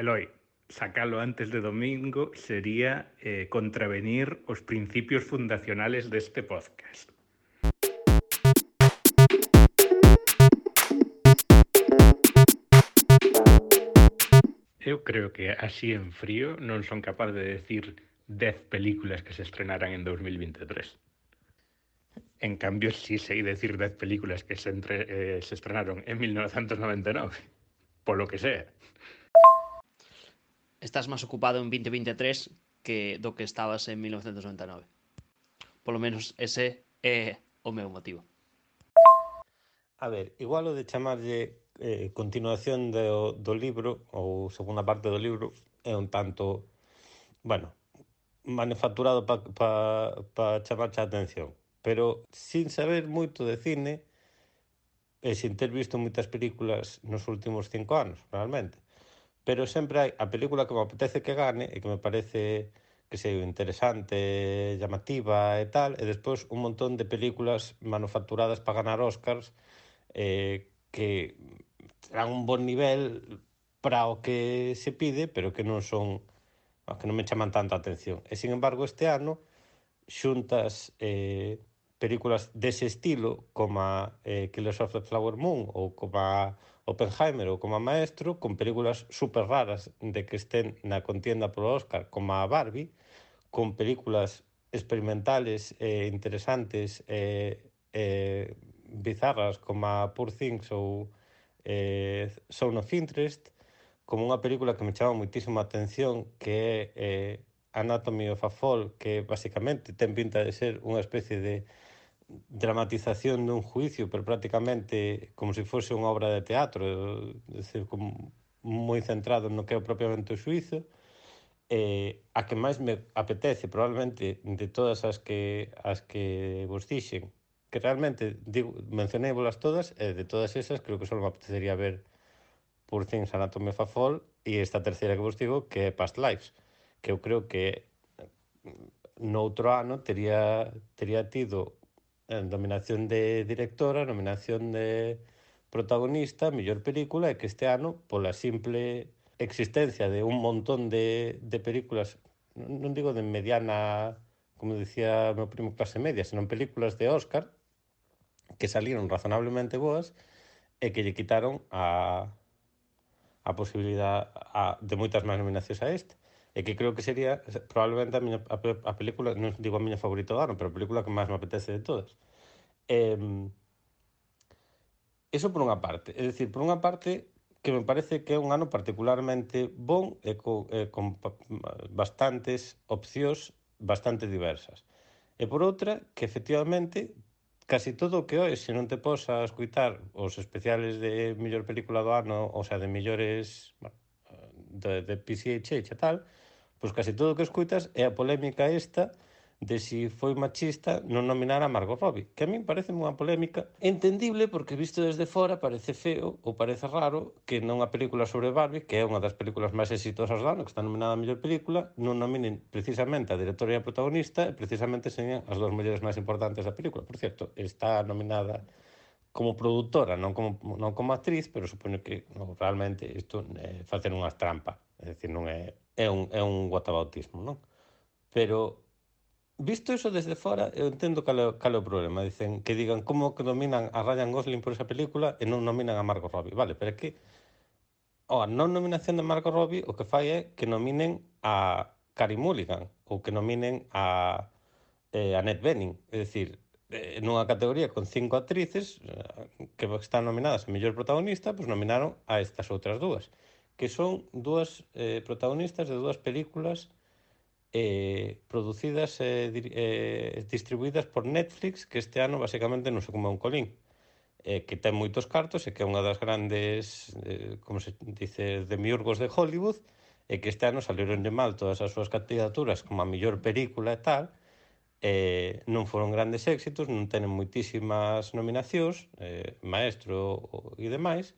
Eloi, sacalo antes de domingo sería eh, contravenir os principios fundacionales deste podcast. Eu creo que así en frío non son capaz de decir 10 películas que se estrenaran en 2023. En cambio, sí sei decir 10 películas que se, entre, eh, se estrenaron en 1999, polo que sea estás máis ocupado en 2023 que do que estabas en 1999. Polo menos ese é o meu motivo. A ver, igual o de chamarlle eh, continuación do, do libro ou segunda parte do libro é un tanto, bueno, manufacturado para pa, pa chamarche a atención. Pero sin saber moito de cine e sin ter visto moitas películas nos últimos cinco anos, realmente pero sempre hai a película que me apetece que gane e que me parece que sei, interesante, llamativa e tal, e despois un montón de películas manufacturadas para ganar Oscars eh, que terán un bon nivel para o que se pide, pero que non son que non me chaman tanta atención. E, sin embargo, este ano xuntas eh, películas dese estilo como eh, Killers of the Flower Moon ou como Oppenheimer ou como Maestro con películas super raras de que estén na contienda polo Oscar como a Barbie con películas experimentales eh, interesantes eh, eh, bizarras como a Poor Things ou eh, Zone of Interest como unha película que me chama moitísima atención que é eh, Anatomy of a Fall que basicamente ten pinta de ser unha especie de dramatización dun juicio, pero prácticamente como se fose unha obra de teatro, decir, como moi centrado no que é propiamente o xuizo, eh, a que máis me apetece probablemente de todas as que as que vos dixen que realmente digo, mencionei volas todas e eh, de todas esas creo que só me apetecería ver por Things Anatomy of a Fall e esta terceira que vos digo que é Past Lives que eu creo que mm, noutro ano tería tería tido nominación de directora, nominación de protagonista, mellor película, e que este ano, pola simple existencia de un montón de, de películas, non digo de mediana, como dicía meu primo clase media, senón películas de Óscar, que salieron razonablemente boas, e que lle quitaron a, a posibilidad a, de moitas máis nominacións a este e que creo que sería probablemente a, miña, a, a película, non digo a miña favorita do ano, pero a película que máis me apetece de todas. Eh, eso por unha parte. É dicir, por unha parte, que me parece que é un ano particularmente bon e co, e con bastantes opcións bastante diversas. E por outra, que efectivamente casi todo o que hoxe, se non te pos a escuitar os especiales de mellor película do ano, ou sea, de mellores bueno, de, de PCH e tal, Pois case todo o que escuitas é a polémica esta de si foi machista non nominar a Margot Robbie, que a min parece unha polémica entendible porque visto desde fora parece feo ou parece raro que nunha película sobre Barbie, que é unha das películas máis exitosas do ano, que está nominada a mellor película, non nominen precisamente a directora e a protagonista, e precisamente señan as dúas mulleres máis importantes da película. Por certo, está nominada como produtora, non como, non como actriz, pero supoño que no, realmente isto é eh, facer unha trampa, é dicir, non é é un, é un guatabautismo, non? Pero visto iso desde fora, eu entendo cal é, cal é o problema. Dicen que digan como que nominan a Ryan Gosling por esa película e non nominan a Margot Robbie. Vale, pero é que a non nominación de Margot Robbie o que fai é que nominen a Carey Mulligan ou que nominen a, eh, a Annette Bening. É dicir, eh, nunha categoría con cinco actrices eh, que están nominadas a mellor protagonista, pois pues nominaron a estas outras dúas que son dúas eh, protagonistas de dúas películas eh, producidas e eh, eh, distribuídas por Netflix que este ano basicamente non se come un colín eh, que ten moitos cartos e que é unha das grandes eh, como se dice, demiurgos de Hollywood e que este ano saliron de mal todas as súas candidaturas como a mellor película e tal eh, non foron grandes éxitos non tenen moitísimas nominacións eh, maestro e demais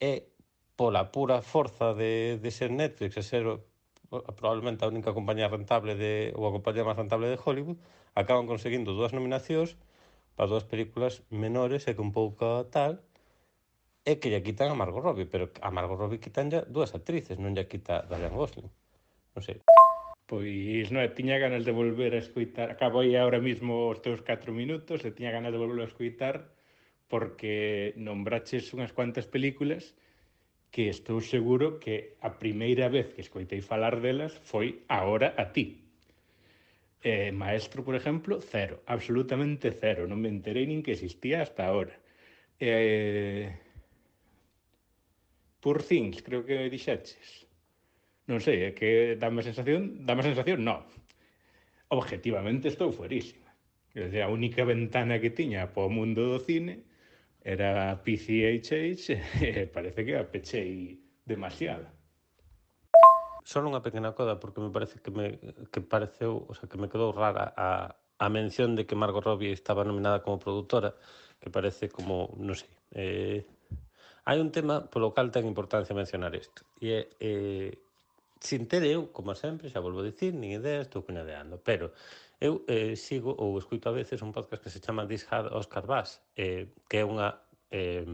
e pola pura forza de, de ser Netflix e ser probablemente a única compañía rentable de, ou a compañía máis rentable de Hollywood, acaban conseguindo dúas nominacións para dúas películas menores e que un pouco tal, é que lle quitan a Margot Robbie, pero a Margot Robbie quitan ya dúas actrices, non lle quita Ryan Gosling. Non sei. Pois non, tiña ganas de volver a escoitar, acabo aí ahora mismo os teus 4 minutos, e tiña ganas de volver a escoitar porque nombraches unhas cuantas películas que estou seguro que a primeira vez que escoitei falar delas foi agora a ti. Eh, maestro, por exemplo, cero, absolutamente cero, non me enterei nin que existía hasta ahora. Eh, Poor Things, creo que dixeches. Non sei, é que dame sensación, dame sensación, non. Objetivamente estou fuerísima. Desde a única ventana que tiña para o mundo do cine era PCHH e parece que a pechei demasiado. Só unha pequena coda porque me parece que me que pareceu, o sea, que me quedou rara a, a mención de que Margot Robbie estaba nominada como produtora, que parece como, non sei, eh, hai un tema polo cal ten importancia mencionar isto. E é eh, sin ter eu, como sempre, xa volvo a dicir, nin idea, estou cuñadeando, pero eu eh, sigo ou escuito a veces un podcast que se chama This Had Oscar Bass, eh, que é unha eh,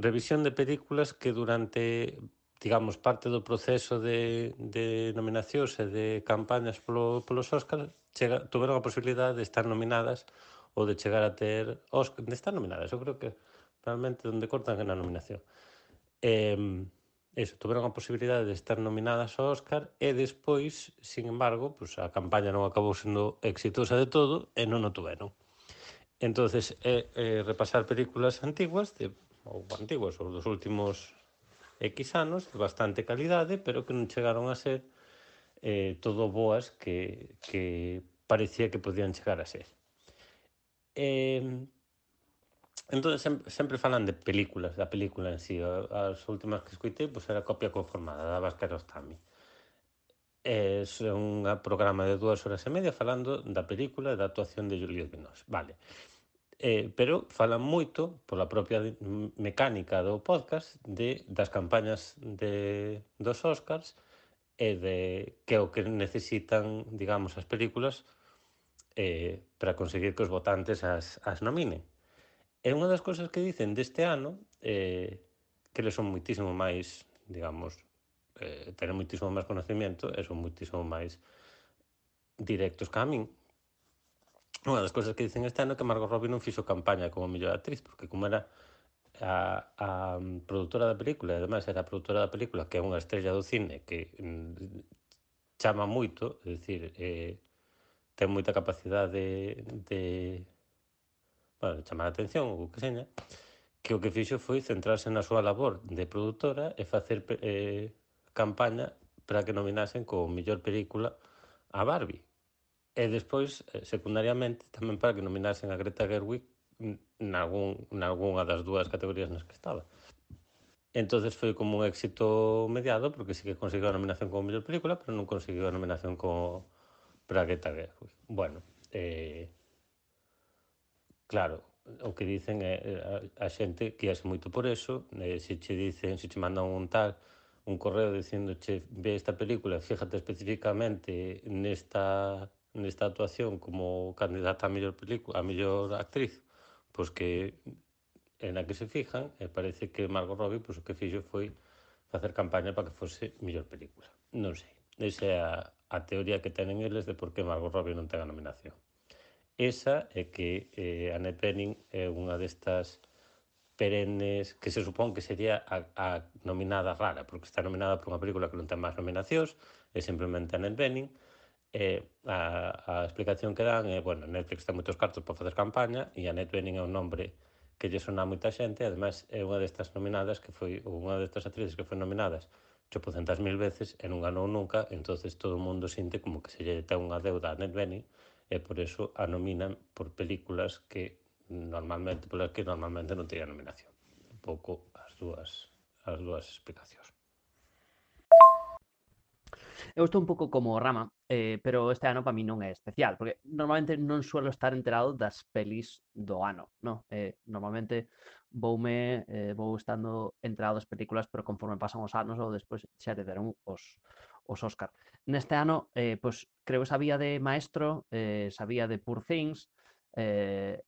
revisión de películas que durante digamos, parte do proceso de, de nominacións e de campañas polo, polos Oscar, chega, tuveron a posibilidade de estar nominadas ou de chegar a ter Oscar, de estar nominadas, eu creo que realmente onde cortan é na nominación. Eh, eso, tiveron a posibilidade de estar nominadas ao Óscar e despois, sin embargo, pues, a campaña non acabou sendo exitosa de todo e non o tuveron. Entonces, é, eh, eh, repasar películas antiguas, de, ou antiguas, ou dos últimos X anos, de bastante calidade, pero que non chegaron a ser eh, todo boas que, que parecía que podían chegar a ser. Eh, Entón, sempre, sempre falan de películas, da película en sí. As últimas que escuitei, pois, era copia conformada, da Bascarostami. É un programa de dúas horas e media falando da película e da actuación de Julio Binoche. Vale. Eh, pero falan moito, pola propia mecánica do podcast, de, das campañas de, dos Oscars e de que o que necesitan, digamos, as películas eh, para conseguir que os votantes as, as nominen. E unha das cousas que dicen deste ano, eh, que eles son muitísimo máis, digamos, eh, tener muitísimo máis conocimiento e son muitísimo máis directos que a min. Unha das cousas que dicen este ano é que Margot Robbie non fixo campaña como mellor actriz, porque como era a, a produtora da película, e ademais era a produtora da película que é unha estrella do cine que mm, chama moito, é dicir, eh, ten moita capacidade de, de para chamar a atención ou o que seña, que o que fixo foi centrarse na súa labor de produtora e facer eh, campaña para que nominasen como mellor película a Barbie. E despois, eh, secundariamente, tamén para que nominasen a Greta Gerwig nalgún, nalgúnha das dúas categorías nas que estaba. entonces foi como un éxito mediado, porque sí que conseguiu a nominación como mellor película, pero non conseguiu a nominación como para Greta Gerwig. Bueno, eh, Claro, o que dicen é eh, a, a xente que hace moito por eso, eh, se che dicen, se che mandan un tal, un correo dicíndoche ve esta película, fíjate especificamente nesta, nesta actuación como candidata a mellor película, a mellor actriz, pois que en a que se fijan e parece que Margot Robbie pois, o que fixo foi facer campaña para que fose mellor película. Non sei. Esa é a, a teoría que tenen eles de por que Margot Robbie non ten a nominación. Esa é que eh, Anne Penning é unha destas perennes que se supón que sería a, a nominada rara, porque está nominada por unha película que non ten máis nominacións, é simplemente Annette Bening, e a, a explicación que dan é, bueno, Netflix ten moitos cartos para facer campaña e Annette Bening é un nome que lle sona a moita xente, e ademais é unha destas nominadas que foi, unha destas actrices que foi nominadas 800.000 veces e non ganou nunca, entonces todo o mundo sinte como que se lle ten unha deuda a Annette Bening e por eso a nominan por películas que normalmente polas que normalmente non teñen nominación. Un pouco as dúas as dúas explicacións. Eu estou un pouco como Rama, eh, pero este ano para mí non é especial, porque normalmente non suelo estar enterado das pelis do ano, no? Eh, normalmente voume, eh, vou estando enterado das películas, pero conforme pasan os anos ou despois xa te deron os, os Óscar. Neste ano, eh, pois, creo esa vía de Maestro, eh, sabía de Poor Things, eh,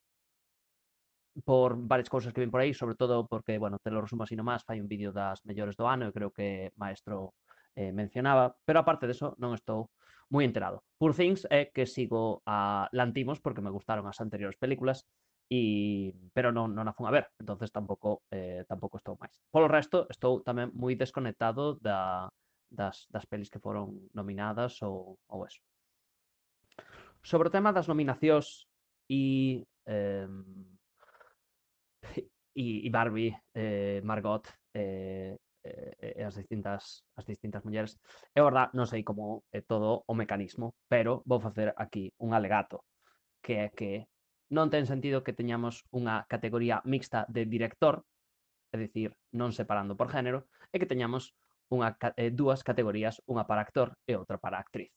por varias cousas que ven por aí, sobre todo porque, bueno, te lo resumo así nomás, fai un vídeo das mellores do ano e creo que Maestro eh, mencionaba, pero aparte de eso non estou moi enterado. Poor Things é eh, que sigo a Lantimos porque me gustaron as anteriores películas, e pero non non a fun a ver, entonces tampouco eh, tampouco estou máis. Polo resto, estou tamén moi desconectado da das, das pelis que foron nominadas ou, ou eso. Sobre o tema das nominacións e eh, e, e Barbie, eh, Margot, eh, eh, eh, as distintas as distintas mulleres. É verdad, non sei como é todo o mecanismo, pero vou facer aquí un alegato, que é que non ten sentido que teñamos unha categoría mixta de director, é dicir, non separando por género, e que teñamos unha, eh, dúas categorías, unha para actor e outra para actriz.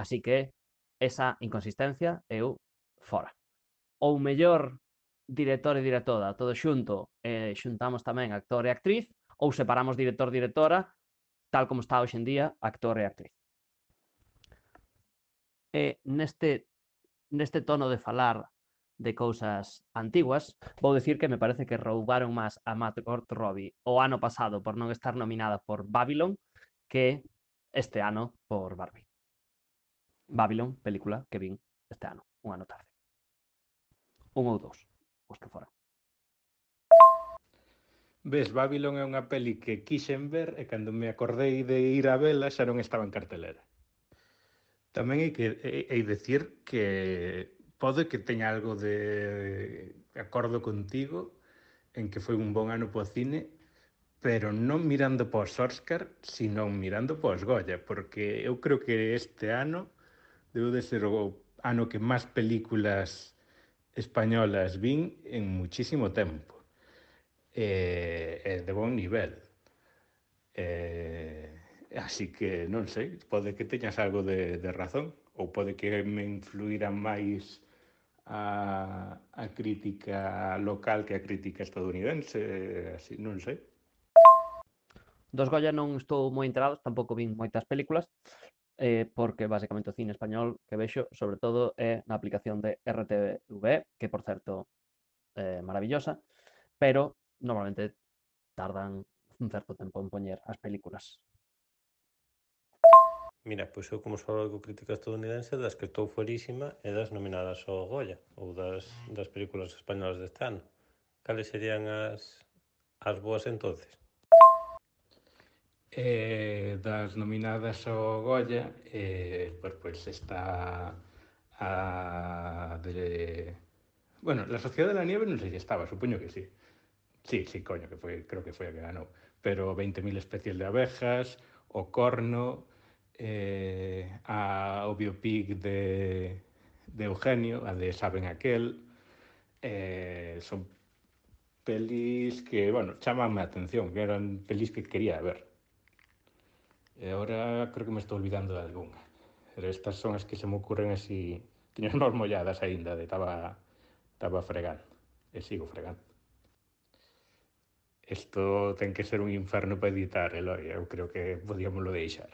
Así que esa inconsistencia eu fora. Ou mellor director e directora, todo xunto, eh, xuntamos tamén actor e actriz, ou separamos director-directora, tal como está hoxe en día, actor e actriz. E neste, neste tono de falar de cousas antiguas, vou dicir que me parece que roubaron máis a Margot Robbie o ano pasado por non estar nominada por Babylon que este ano por Barbie. Babylon, película que vin este ano, un ano tarde. Un ou dous, os que foran. Ves, Babylon é unha peli que quixen ver e cando me acordei de ir a vela xa non estaba en cartelera. Tamén hai que hai, hai decir que pode que teña algo de acordo contigo en que foi un bon ano para o cine, pero non mirando para os Oscar, sino mirando para os Goya, porque eu creo que este ano deu de ser o ano que máis películas españolas vin en muchísimo tempo e, eh, eh, de bon nivel. Eh, así que non sei pode que teñas algo de, de razón ou pode que me influíra máis a, a crítica local que a crítica estadounidense, así, non sei. Dos Goya non estou moi enterado, tampouco vin moitas películas, eh, porque basicamente o cine español que vexo, sobre todo, é na aplicación de RTV, que, por certo, é eh, maravillosa, pero normalmente tardan un certo tempo en poñer as películas. Mira, pois eu como só algo crítica estadounidense das que estou fuerísima e das nominadas ao Goya ou das, das películas españolas deste ano. Cales serían as, as boas entonces? Eh, das nominadas ao Goya, eh, pois, pois está a de... Bueno, La Sociedad de la Nieve non sei se estaba, supoño que sí. Sí, sí, coño, que foi, creo que foi a que ganou. Pero 20.000 especies de abejas, O Corno, eh, a, o biopic de, de Eugenio, a de Saben Aquel, eh, son pelis que, bueno, chamanme a atención, que eran pelis que quería ver. E ahora creo que me estou olvidando de algunha. Pero estas son as que se me ocurren así... Tiño unhas molladas aínda de estaba, estaba fregando. E sigo fregando. Isto ten que ser un inferno para editar, Eloi. Eu creo que podíamoslo deixar.